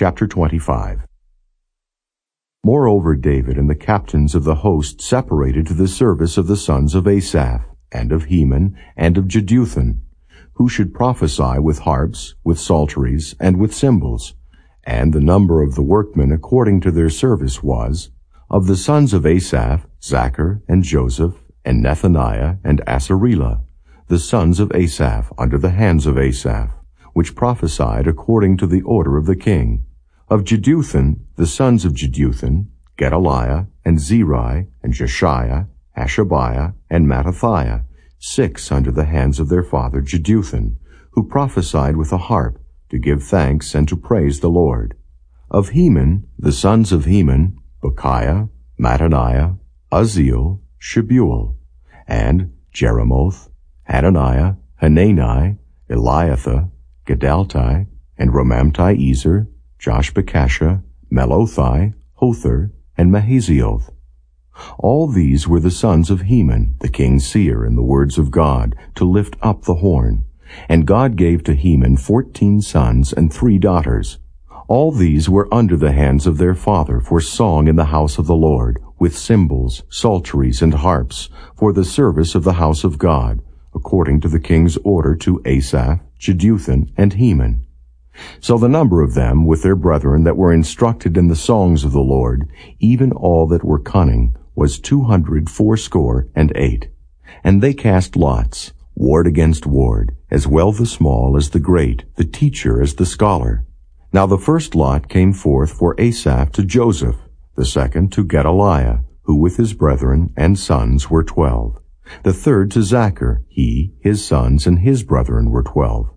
Chapter 25 Moreover David and the captains of the host separated to the service of the sons of Asaph, and of Heman, and of Jeduthun, who should prophesy with harps, with psalteries, and with cymbals. And the number of the workmen according to their service was, of the sons of Asaph, Zaccur, and Joseph, and Nethaniah, and Asarelah, the sons of Asaph under the hands of Asaph, which prophesied according to the order of the king. Of Jeduthun, the sons of Jeduthun, Gedaliah, and Zeri, and Jeshaiah, Hashabiah, and Mattithiah, six under the hands of their father Jeduthun, who prophesied with a harp, to give thanks and to praise the Lord. Of Heman, the sons of Heman, Bukkiah, Mattaniah, Uzziel, Shebuel, and Jerimoth, Hananiah, Hanani, Eliathah, Giddalti, and Romamti-Ezer, Joshbekashah, Mallothi, Hothir, and Mahazioth. All these were the sons of Heman, the king's seer, in the words of God, to lift up the horn. And God gave to Heman fourteen sons and three daughters. All these were under the hands of their father for song in the house of the Lord, with cymbals, psalteries, and harps, for the service of the house of God, according to the king's order to Asaph, Jeduthun, and Heman. So the number of them with their brethren that were instructed in the songs of the Lord, even all that were cunning, was two hundred fourscore and eight. And they cast lots, ward against ward, as well the small as the great, the teacher as the scholar. Now the first lot came forth for Asaph to Joseph, the second to Gedaliah, who with his brethren and sons were twelve. The third to Zaccur, he, his sons, and his brethren were twelve.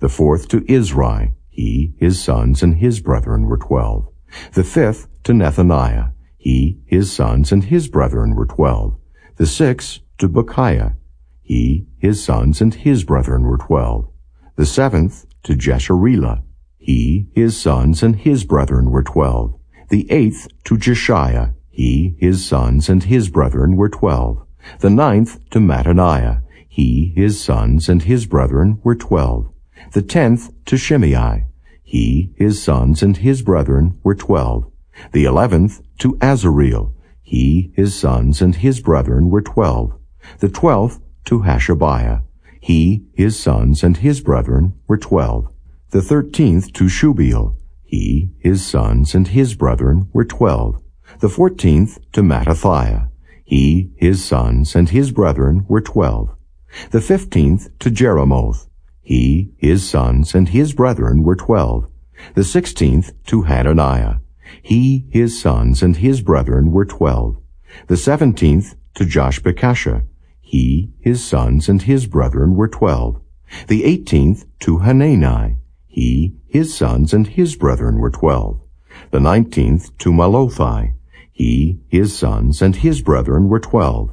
The fourth to Izri, he, his sons, and his brethren were twelve. The fifth to Nethaniah, he, his sons, and his brethren were twelve. The sixth to Bukkiah, he, his sons, and his brethren were twelve. The seventh to Jesharelah, he, his sons, and his brethren were twelve. The eighth to Jeshaiah, he, his sons, and his brethren were twelve. The ninth to Mattaniah, he, his sons, and his brethren were twelve. The tenth to Shimei, he, his sons, and his brethren were twelve. The eleventh to Azareel, he, his sons, and his brethren were twelve. The twelfth to Hashabiah, he, his sons, and his brethren were twelve. The thirteenth to Shubael, he, his sons, and his brethren were twelve. The fourteenth to Mattithiah. he, his sons, and his brethren were twelve. The fifteenth to Jeremoth, he, his sons, and his brethren were twelve. The sixteenth to Hananiah. He, his sons, and his brethren were twelve. The seventeenth to Joshbekashah. He, his sons, and his brethren were twelve. The eighteenth to Hanani. He, his sons, and his brethren were twelve. The nineteenth to Mallothi. He, his sons, and his brethren were twelve.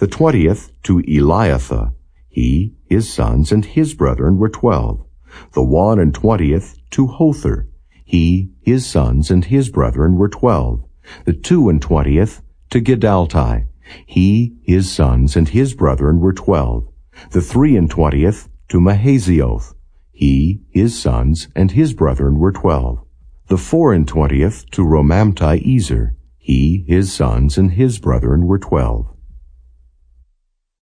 The twentieth to Eliathah. He, his sons, and his brethren were twelve. The one and twentieth to Hothir. He, his sons, and his brethren were twelve. The two and twentieth to Giddalti. He, his sons, and his brethren were twelve. The three and twentieth to Mahazioth. He, his sons, and his brethren were twelve. The four and twentieth to Romamti-Ezer. He, his sons, and his brethren were twelve.